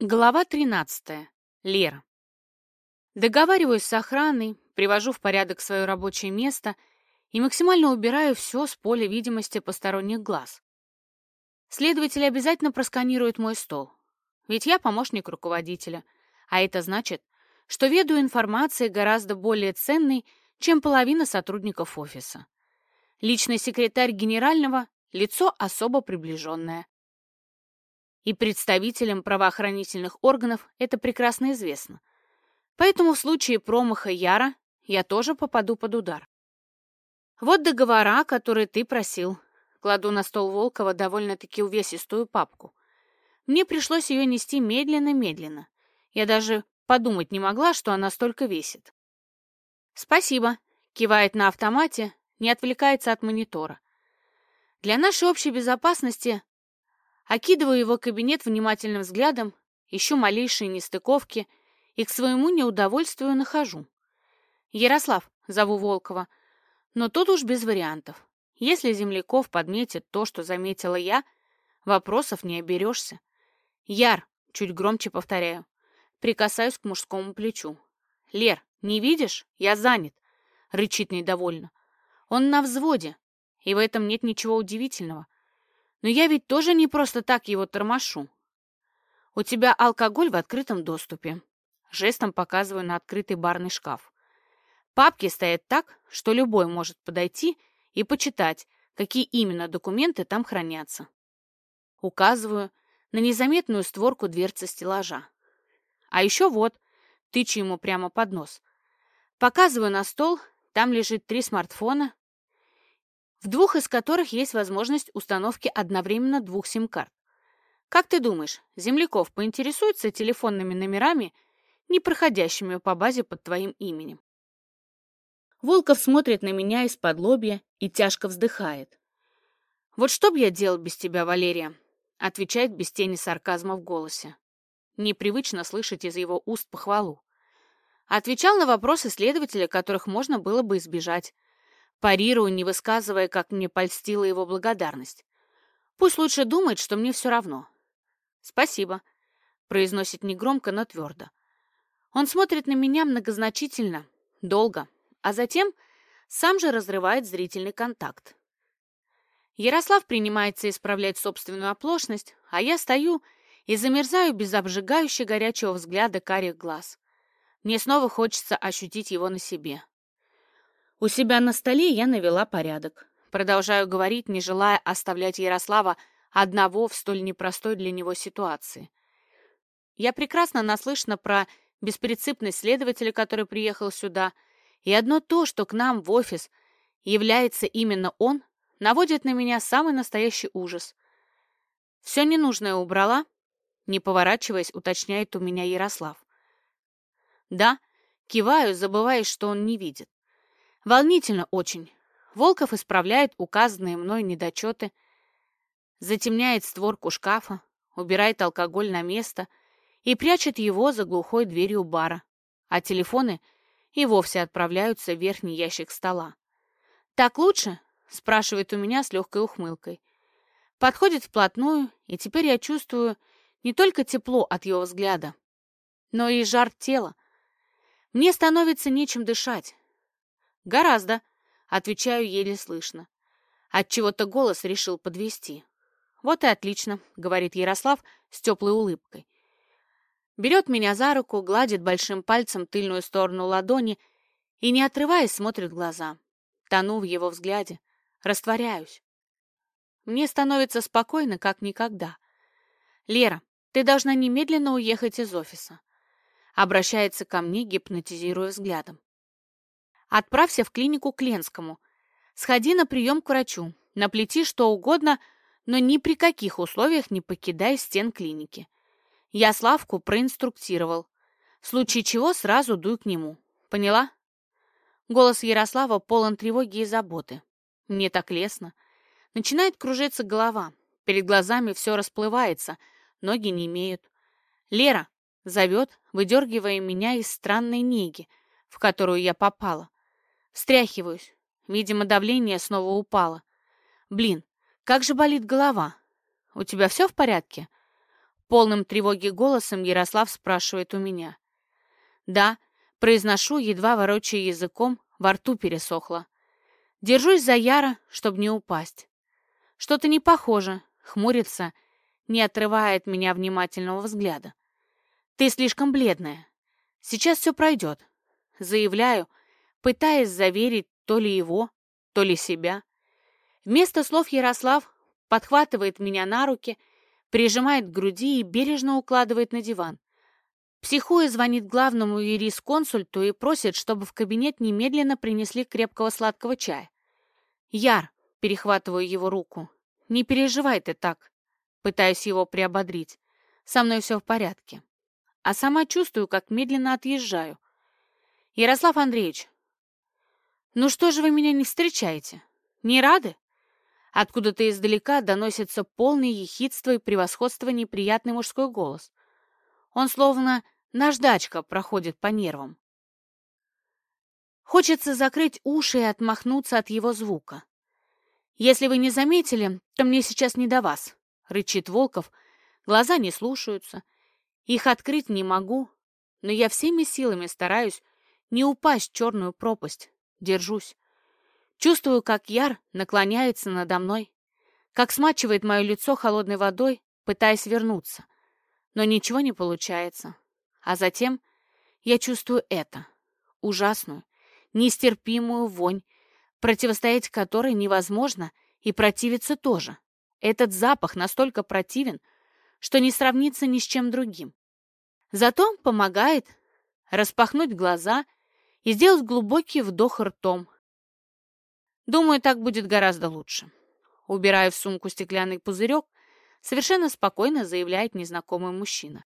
Глава 13. Лера. Договариваюсь с охраной, привожу в порядок свое рабочее место и максимально убираю все с поля видимости посторонних глаз. Следователи обязательно просканируют мой стол, ведь я помощник руководителя, а это значит, что веду информацией гораздо более ценной, чем половина сотрудников офиса. Личный секретарь генерального — лицо особо приближенное. И представителям правоохранительных органов это прекрасно известно. Поэтому в случае промаха Яра я тоже попаду под удар. Вот договора, которые ты просил. Кладу на стол Волкова довольно-таки увесистую папку. Мне пришлось ее нести медленно-медленно. Я даже подумать не могла, что она столько весит. «Спасибо», — кивает на автомате, не отвлекается от монитора. Для нашей общей безопасности Окидываю его кабинет внимательным взглядом, ищу малейшие нестыковки и к своему неудовольствию нахожу. Ярослав, зову Волкова, но тут уж без вариантов. Если земляков подметит то, что заметила я, вопросов не оберешься. Яр, чуть громче повторяю, прикасаюсь к мужскому плечу. Лер, не видишь? Я занят, рычит недовольно. Он на взводе, и в этом нет ничего удивительного. Но я ведь тоже не просто так его тормошу. У тебя алкоголь в открытом доступе. Жестом показываю на открытый барный шкаф. Папки стоят так, что любой может подойти и почитать, какие именно документы там хранятся. Указываю на незаметную створку дверцы стеллажа. А еще вот, тычу ему прямо под нос. Показываю на стол, там лежит три смартфона в двух из которых есть возможность установки одновременно двух сим-карт. Как ты думаешь, земляков поинтересуются телефонными номерами, не проходящими по базе под твоим именем? Волков смотрит на меня из-под лобья и тяжко вздыхает. «Вот что б я делал без тебя, Валерия?» отвечает без тени сарказма в голосе. Непривычно слышать из его уст похвалу. Отвечал на вопросы следователя, которых можно было бы избежать. Парирую, не высказывая, как мне польстила его благодарность. Пусть лучше думает, что мне все равно. «Спасибо», — произносит негромко, но твердо. Он смотрит на меня многозначительно, долго, а затем сам же разрывает зрительный контакт. Ярослав принимается исправлять собственную оплошность, а я стою и замерзаю без обжигающего горячего взгляда карих глаз. Мне снова хочется ощутить его на себе. У себя на столе я навела порядок. Продолжаю говорить, не желая оставлять Ярослава одного в столь непростой для него ситуации. Я прекрасно наслышана про беспринципность следователя, который приехал сюда, и одно то, что к нам в офис является именно он, наводит на меня самый настоящий ужас. «Все ненужное убрала?» Не поворачиваясь, уточняет у меня Ярослав. «Да», киваю, забывая, что он не видит. Волнительно очень. Волков исправляет указанные мной недочеты, затемняет створку шкафа, убирает алкоголь на место и прячет его за глухой дверью бара, а телефоны и вовсе отправляются в верхний ящик стола. «Так лучше?» — спрашивает у меня с легкой ухмылкой. Подходит вплотную, и теперь я чувствую не только тепло от его взгляда, но и жар тела. Мне становится нечем дышать. «Гораздо», — отвечаю еле слышно. Отчего-то голос решил подвести. «Вот и отлично», — говорит Ярослав с теплой улыбкой. Берет меня за руку, гладит большим пальцем тыльную сторону ладони и, не отрываясь, смотрит в глаза. Тону в его взгляде, растворяюсь. Мне становится спокойно, как никогда. «Лера, ты должна немедленно уехать из офиса», — обращается ко мне, гипнотизируя взглядом. Отправься в клинику к Ленскому. Сходи на прием к врачу. Наплети что угодно, но ни при каких условиях не покидай стен клиники. Я Славку проинструктировал. В случае чего сразу дуй к нему. Поняла? Голос Ярослава полон тревоги и заботы. Мне так лестно. Начинает кружиться голова. Перед глазами все расплывается, ноги не имеют. Лера зовет, выдергивая меня из странной неги, в которую я попала. Встряхиваюсь. Видимо, давление снова упало. Блин, как же болит голова. У тебя все в порядке? Полным тревоги голосом Ярослав спрашивает у меня. Да, произношу, едва ворочая языком, во рту пересохло. Держусь за Яра, чтобы не упасть. Что-то не похоже, хмурится, не отрывая от меня внимательного взгляда. Ты слишком бледная. Сейчас все пройдет. Заявляю, пытаясь заверить то ли его, то ли себя. Вместо слов Ярослав подхватывает меня на руки, прижимает к груди и бережно укладывает на диван. Психуя звонит главному юрисконсульту и просит, чтобы в кабинет немедленно принесли крепкого сладкого чая. «Яр», — перехватываю его руку, — «не переживай ты так». Пытаюсь его приободрить. Со мной все в порядке. А сама чувствую, как медленно отъезжаю. Ярослав Андреевич, ну что же вы меня не встречаете? Не рады? Откуда-то издалека доносится полный ехидство и превосходство неприятный мужской голос. Он словно наждачка проходит по нервам. Хочется закрыть уши и отмахнуться от его звука. «Если вы не заметили, то мне сейчас не до вас», — рычит Волков. Глаза не слушаются. Их открыть не могу, но я всеми силами стараюсь не упасть в черную пропасть. Держусь. Чувствую, как Яр наклоняется надо мной, как смачивает мое лицо холодной водой, пытаясь вернуться. Но ничего не получается. А затем я чувствую это, ужасную, нестерпимую вонь, противостоять которой невозможно и противиться тоже. Этот запах настолько противен, что не сравнится ни с чем другим. Зато помогает распахнуть глаза и сделать глубокий вдох ртом, Думаю, так будет гораздо лучше. Убирая в сумку стеклянный пузырек, совершенно спокойно заявляет незнакомый мужчина.